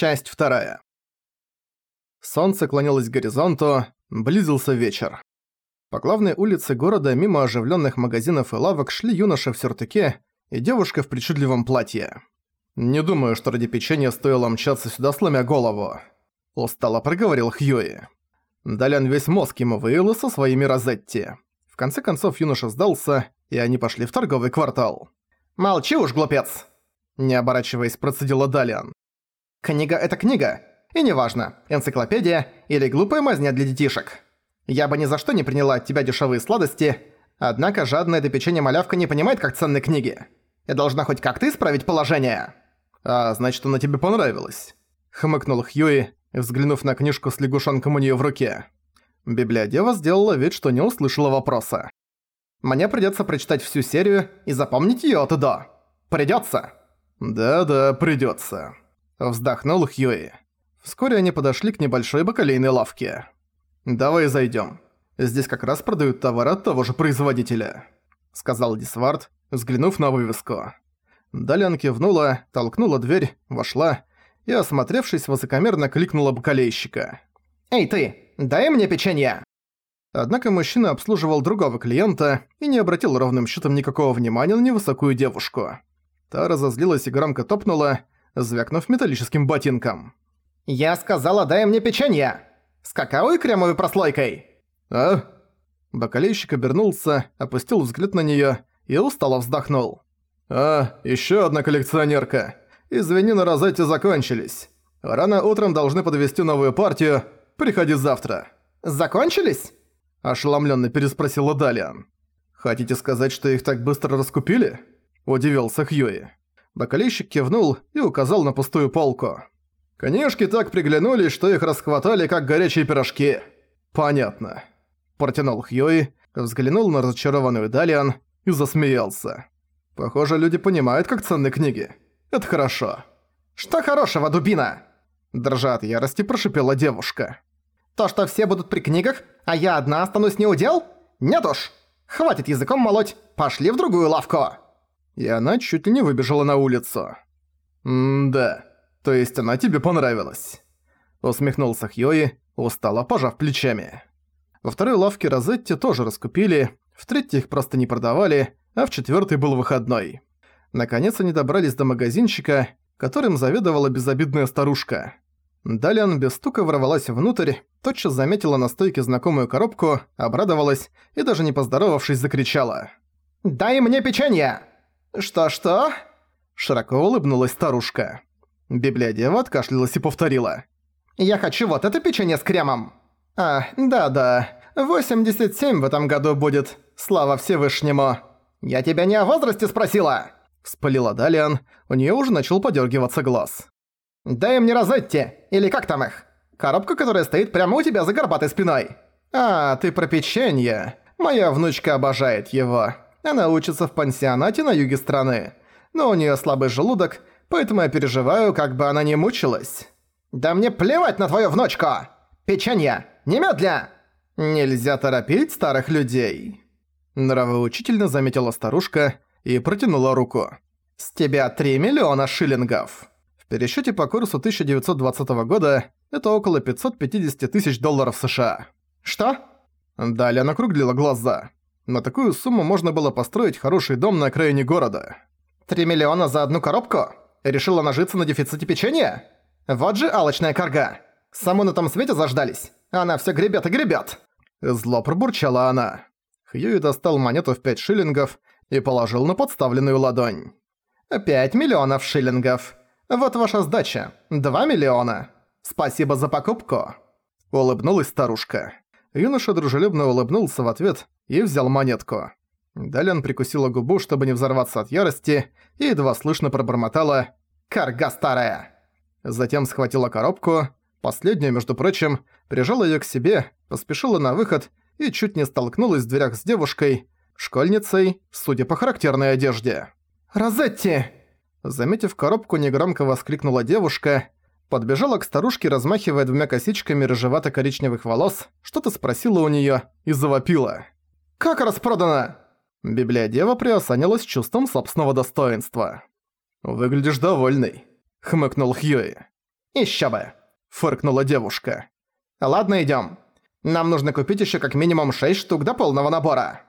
Часть вторая. Солнце клонилось к горизонту, близился вечер. По главной улице города мимо оживленных магазинов и лавок шли юноша в сюртуке и девушка в причудливом платье. «Не думаю, что ради печенья стоило мчаться сюда, сломя голову», – устало проговорил Хьюи. Далян весь мозг ему выил со своими розетти. В конце концов юноша сдался, и они пошли в торговый квартал. «Молчи уж, глупец!» Не оборачиваясь, процедила Далиан. Книга — это книга. И неважно, энциклопедия или глупая мазня для детишек. Я бы ни за что не приняла от тебя дешевые сладости, однако жадная до печенья малявка не понимает, как ценны книги. Я должна хоть как-то исправить положение. А, значит, она тебе понравилась. Хмыкнул Хьюи, взглянув на книжку с лягушонком у неё в руке. Библиодева сделала вид, что не услышала вопроса. «Мне придётся прочитать всю серию и запомнить её от и до. Придётся?» «Да-да, придётся». Вздохнул Хьюи. Вскоре они подошли к небольшой бакалейной лавке. «Давай зайдём. Здесь как раз продают товар от того же производителя», — сказал Дисвард, взглянув на вывеску. Далее кивнула, толкнула дверь, вошла и, осмотревшись, высокомерно кликнула бакалейщика. «Эй ты, дай мне печенье!» Однако мужчина обслуживал другого клиента и не обратил ровным счетом никакого внимания на невысокую девушку. Та разозлилась и громко топнула, звякнув металлическим ботинком. «Я сказала, дай мне печенье! С какао и кремовой прослойкой!» «А?» Бакалейщик обернулся, опустил взгляд на неё и устало вздохнул. «А, ещё одна коллекционерка. Извини, но розетти закончились. Рано утром должны подвести новую партию. Приходи завтра». «Закончились?» – ошеломлённо переспросила Далиан. «Хотите сказать, что их так быстро раскупили?» – удивился Хьюи. Бакалейщик кивнул и указал на пустую полку. «Конешки так приглянулись, что их расхватали, как горячие пирожки». «Понятно». Протянул Хьюи, взглянул на разочарованную Далиан и засмеялся. «Похоже, люди понимают, как ценны книги. Это хорошо». «Что хорошего, дубина?» Дрожа от ярости, прошипела девушка. «То, что все будут при книгах, а я одна останусь неудел? Нет уж! Хватит языком молоть, пошли в другую лавку!» И она чуть ли не выбежала на улицу. «М-да, то есть она тебе понравилась?» Усмехнулся Хьюи, устало пожав плечами. Во второй лавке Розетти тоже раскупили, в третьей их просто не продавали, а в четвертой был выходной. Наконец они добрались до магазинчика, которым заведовала безобидная старушка. Далиан без стука ворвалась внутрь, тотчас заметила на стойке знакомую коробку, обрадовалась и даже не поздоровавшись закричала. «Дай мне печенье!» «Что-что?» Широко улыбнулась старушка. Библиодева откашлялась и повторила. «Я хочу вот это печенье с кремом!» «А, да-да, 87 в этом году будет, слава Всевышнему!» «Я тебя не о возрасте спросила!» Вспылила Далиан, у неё уже начал подёргиваться глаз. «Дай мне Розетти, или как там их? Коробка, которая стоит прямо у тебя за горбатой спиной!» «А, ты про печенье. Моя внучка обожает его. Она учится в пансионате на юге страны. Но у неё слабый желудок, поэтому я переживаю, как бы она не мучилась. «Да мне плевать на твою внучку! Печенье! Немедля!» «Нельзя торопить старых людей!» Нравоучительно заметила старушка и протянула руку. «С тебя 3 миллиона шиллингов!» В пересчёте по курсу 1920 года это около 550 тысяч долларов США. «Что?» Далее она округлила глаза. На такую сумму можно было построить хороший дом на окраине города. «Три миллиона за одну коробку? Решила нажиться на дефиците печенья? Вот же алочная карга! Саму на том свете заждались, она все гребет и гребет!» Зло пробурчала она. Хьюи достал монету в пять шиллингов и положил на подставленную ладонь. «Пять миллионов шиллингов. Вот ваша сдача. Два миллиона. Спасибо за покупку!» Улыбнулась старушка. Юноша дружелюбно улыбнулся в ответ и взял монетку. Далее он прикусила губу, чтобы не взорваться от ярости, и едва слышно пробормотала «Карга старая!». Затем схватила коробку, последнюю, между прочим, прижала её к себе, поспешила на выход и чуть не столкнулась в дверях с девушкой, школьницей, судя по характерной одежде. «Розетти!» Заметив коробку, негромко воскликнула девушка, подбежала к старушке, размахивая двумя косичками рыжевато-коричневых волос, что-то спросила у неё и завопила. «Как распродано?» Библиодева приосанилась чувством собственного достоинства. «Выглядишь довольный», — хмыкнул Хьюи. «Ещё бы!» – фыркнула девушка. «Ладно, идём. Нам нужно купить ещё как минимум шесть штук до полного набора».